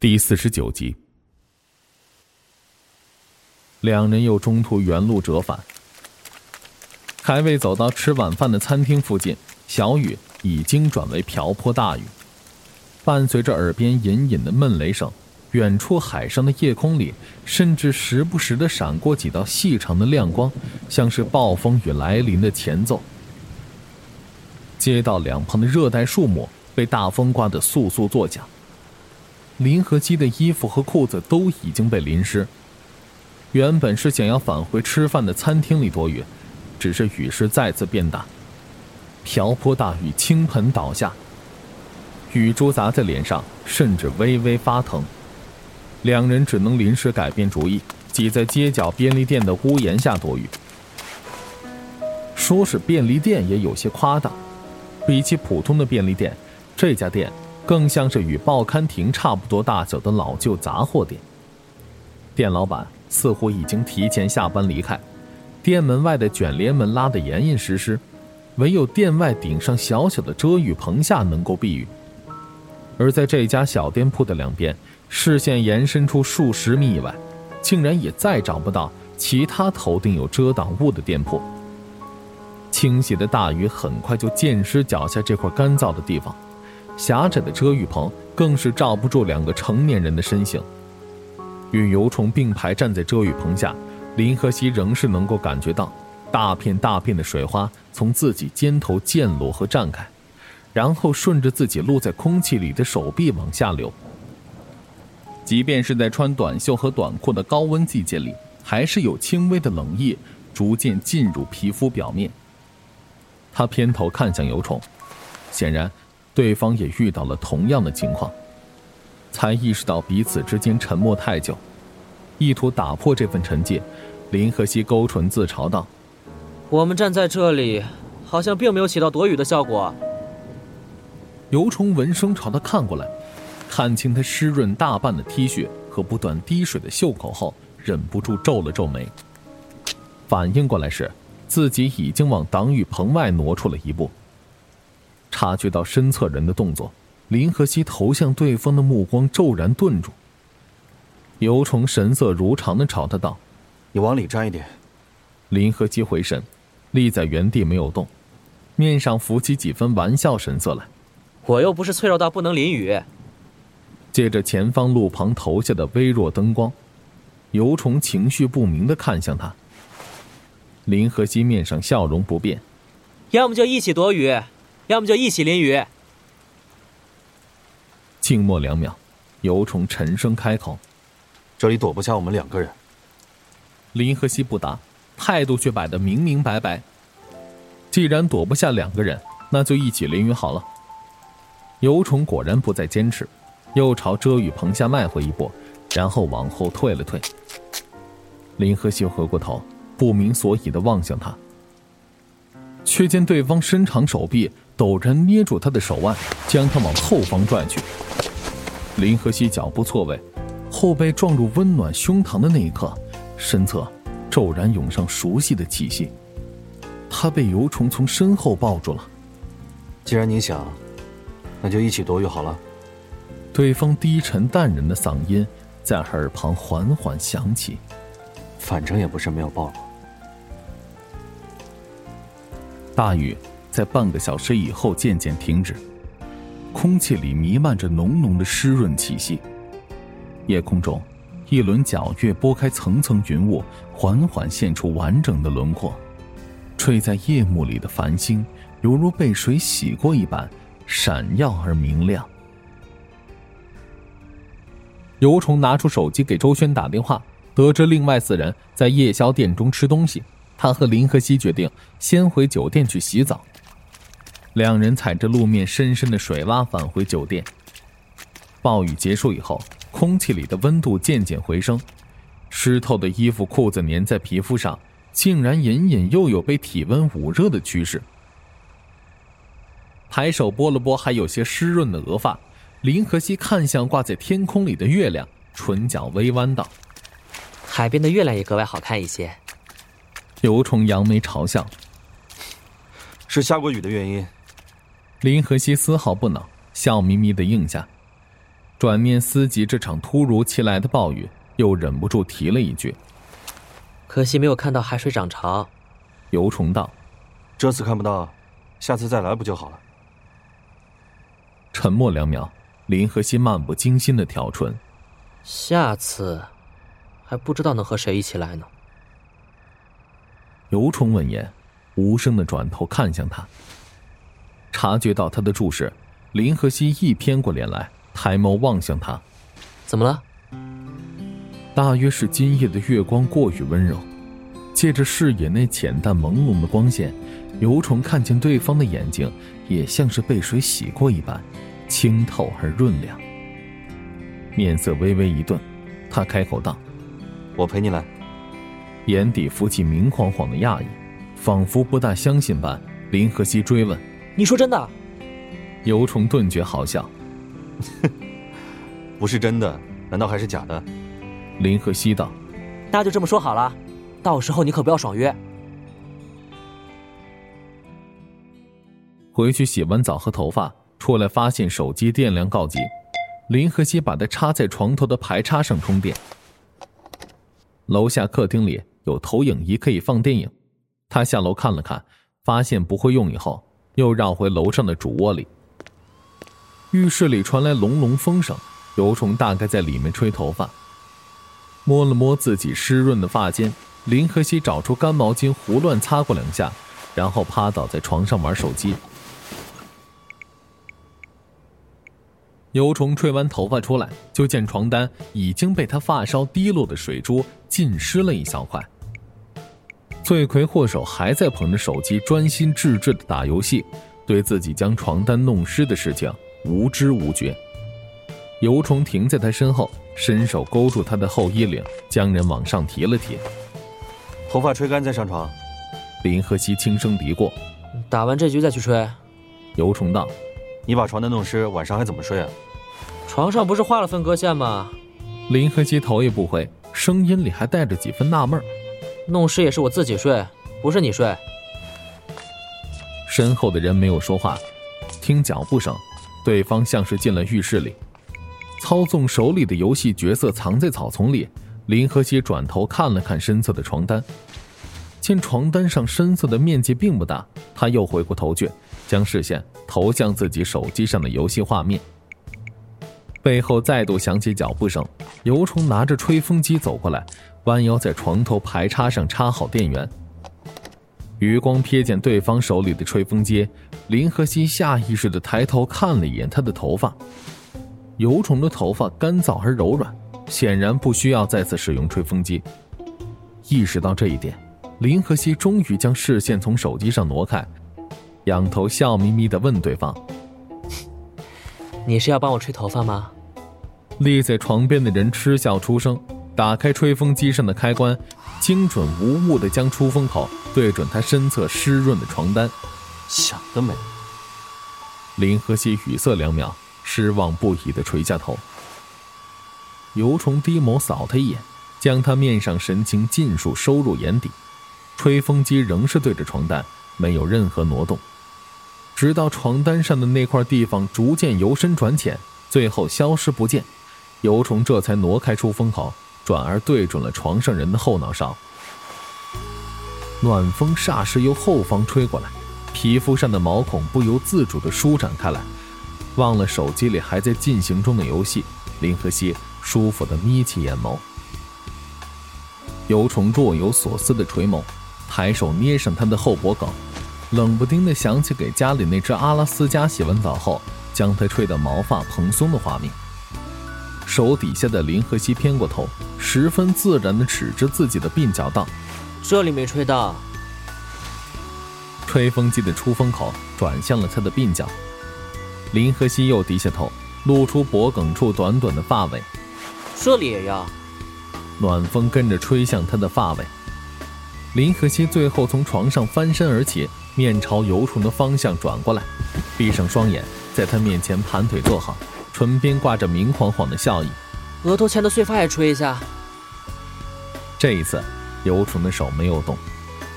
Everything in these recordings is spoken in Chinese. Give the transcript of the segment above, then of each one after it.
第四十九集，两人又中途原路折返，还未走到吃晚饭的餐厅附近，小雨已经转为瓢泼大雨，伴随着耳边隐隐的闷雷声，远处海上的夜空里，甚至时不时的闪过几道细长的亮光，像是暴风雨来临的前奏。街道两旁的热带树木被大风刮得簌簌作响。林和基的衣服和裤子都已经被淋湿。原本是想要返回吃饭的餐厅里躲雨，只是雨势再次变大，瓢泼大雨倾盆倒下，雨珠砸在脸上，甚至微微发疼。两人只能临时改变主意，挤在街角便利店的屋檐下躲雨。说是便利店也有些夸大，比起普通的便利店，这家店。更像是与报刊亭差不多大小的老旧杂货店。店老板似乎已经提前下班离开，店门外的卷帘门拉得严严实实，唯有店外顶上小小的遮雨棚下能够避雨。而在这家小店铺的两边，视线延伸出数十米以外，竟然也再找不到其他头顶有遮挡物的店铺。倾泻的大雨很快就溅湿脚下这块干燥的地方。狭窄的遮雨棚更是罩不住两个成年人的身形。与游虫并排站在遮雨棚下，林和熙仍是能够感觉到大片大片的水花从自己肩头溅落和绽开，然后顺着自己露在空气里的手臂往下流。即便是在穿短袖和短裤的高温季节里，还是有轻微的冷意逐渐进入皮肤表面。他偏头看向游虫，显然。对方也遇到了同样的情况，才意识到彼此之间沉默太久，意图打破这份沉寂。林和熙勾唇自嘲道：“我们站在这里，好像并没有起到躲雨的效果。”尤虫闻声朝他看过来，看清他湿润大半的 T 恤和不断滴水的袖口后，忍不住皱了皱眉。反应过来时，自己已经往挡雨棚外挪出了一步。察觉到身侧人的动作，林和熙投向对方的目光骤然顿住。尤虫神色如常的朝他道：“你往里站一点。”林和熙回神，立在原地没有动，面上浮起几分玩笑神色来。我又不是脆弱到不能淋雨。借着前方路旁投下的微弱灯光，尤虫情绪不明的看向他。林和熙面上笑容不变，要么就一起躲雨。要么就一起淋雨。静默两秒，尤虫沉声开口：“这里躲不下我们两个人。”林和熙不答，态度却摆得明明白白：“既然躲不下两个人，那就一起淋雨好了。”尤虫果然不再坚持，又朝遮雨棚下迈回一步，然后往后退了退。林和熙回过头，不明所以的望向他，却见对方伸长手臂。陡然捏住他的手腕，将他往后方拽去。林和熙脚步错位，后背撞入温暖胸膛的那一刻，身侧骤然涌上熟悉的气息。他被游虫从身后抱住了。既然你想，那就一起躲雨好了。对方低沉淡然的嗓音在耳旁缓缓响起。反正也不是没有抱过。大雨。在半个小时以后渐渐停止，空气里弥漫着浓浓的湿润气息。夜空中，一轮皎月拨开层层云雾，缓缓现出完整的轮廓。坠在夜幕里的繁星，犹如被水洗过一般，闪耀而明亮。尤虫拿出手机给周轩打电话，得知另外四人在夜宵店中吃东西，他和林和熙决定先回酒店去洗澡。两人踩着路面深深的水洼返回酒店。暴雨结束以后，空气里的温度渐渐回升，湿透的衣服裤子粘在皮肤上，竟然隐隐又有被体温捂热的趋势。抬手拨了拨还有些湿润的额发，林和熙看向挂在天空里的月亮，唇角微弯道：“海边的月亮也格外好看一些。”尤虫扬眉嘲笑：“是下过雨的原因。”林和熙丝毫不恼，笑眯眯的应下。转念思及这场突如其来的暴雨，又忍不住提了一句：“可惜没有看到海水涨潮。”尤虫道：“这次看不到，下次再来不就好了？”沉默两秒，林和熙漫不经心的挑唇：“下次，还不知道能和谁一起来呢。”尤虫闻言，无声的转头看向他。察觉到他的注视，林和熙一偏过脸来，抬眸望向他：“怎么了？”大约是今夜的月光过于温柔，借着视野内浅淡朦胧的光线，尤虫看见对方的眼睛也像是被水洗过一般，清透而润亮。面色微微一顿，他开口道：“我陪你来。”眼底浮起明晃晃的讶异，仿佛不大相信般。林和熙追问：“你说真的？”尤虫顿觉好笑：“ 不是真的，难道还是假的？”林和熙道：“那就这么说好了，到时候你可不要爽约。”回去洗完澡和头发，出来发现手机电量告急，林和熙把它插在床头的排插上充电。楼下客厅里有投影仪可以放电影，他下楼看了看，发现不会用以后，又绕回楼上的主卧里。浴室里传来隆隆风声，尤虫大概在里面吹头发。摸了摸自己湿润的发间，林和熙找出干毛巾胡乱擦过两下，然后趴倒在床上玩手机。油虫吹完头发出来，就见床单已经被他发梢滴落的水珠浸湿了一小块。罪魁祸首还在捧着手机专心致志的打游戏，对自己将床单弄湿的事情无知无觉。尤虫停在他身后，伸手勾住他的后衣领，将人往上提了提。头发吹干再上床。林和熙轻声嘀咕：“打完这局再去吹。”尤虫道。你把床单弄湿，晚上还怎么睡啊？床上不是画了分割线吗？林和熙头也不回，声音里还带着几分纳闷弄湿也是我自己睡，不是你睡。身后的人没有说话，听脚步声，对方像是进了浴室里，操纵手里的游戏角色藏在草丛里。林和熙转头看了看身侧的床单，见床单上深色的面积并不大，他又回过头去。将视线投向自己手机上的游戏画面，背后再度响起脚步声。尤虫拿着吹风机走过来，弯腰在床头排插上插好电源。余光瞥见对方手里的吹风机，林和熙下意识的抬头看了一眼他的头发。油虫的头发干燥而柔软，显然不需要再次使用吹风机。意识到这一点，林和熙终于将视线从手机上挪开。仰头笑眯眯的问对方：“你是要帮我吹头发吗？”立在床边的人嗤笑出声，打开吹风机上的开关，精准无误的将出风口对准他身侧湿润的床单。想得美！林和熙语塞两秒，失望不已的垂下头。尤虫低眸扫他一眼，将他面上神情尽数收入眼底。吹风机仍是对着床单，没有任何挪动。直到床单上的那块地方逐渐由深转浅，最后消失不见，尤虫这才挪开出风口，转而对准了床上人的后脑勺。暖风霎时由后方吹过来，皮肤上的毛孔不由自主地舒展开来。忘了手机里还在进行中的游戏，林和熙舒服地眯起眼眸。尤虫若有所思地垂眸，抬手捏上他的后脖梗。冷不丁的想起给家里那只阿拉斯加洗完澡后，将它吹得毛发蓬松的画面。手底下的林和熙偏过头，十分自然地指着自己的鬓角道：“这里没吹到。”吹风机的出风口转向了他的鬓角。林和熙又低下头，露出脖梗处短短的发尾。这里也要。暖风跟着吹向他的发尾。林和熙最后从床上翻身而起。面朝游虫的方向转过来，闭上双眼，在他面前盘腿坐好，唇边挂着明晃晃的笑意。额头前的碎发也吹一下。这一次，游纯的手没有动，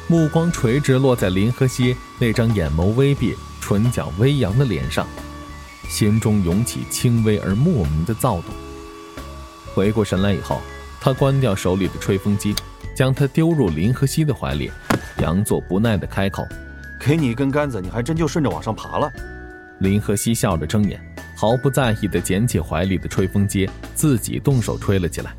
目光垂直落在林和熙那张眼眸微闭、唇角微扬的脸上。心中涌起轻微而莫名的躁动。回过神来以后，他关掉手里的吹风机，将它丢入林和熙的怀里，佯作不耐的开口：“给你一根杆子，你还真就顺着往上爬了。”林和熙笑着睁眼，毫不在意的捡起怀里的吹风机，自己动手吹了起来。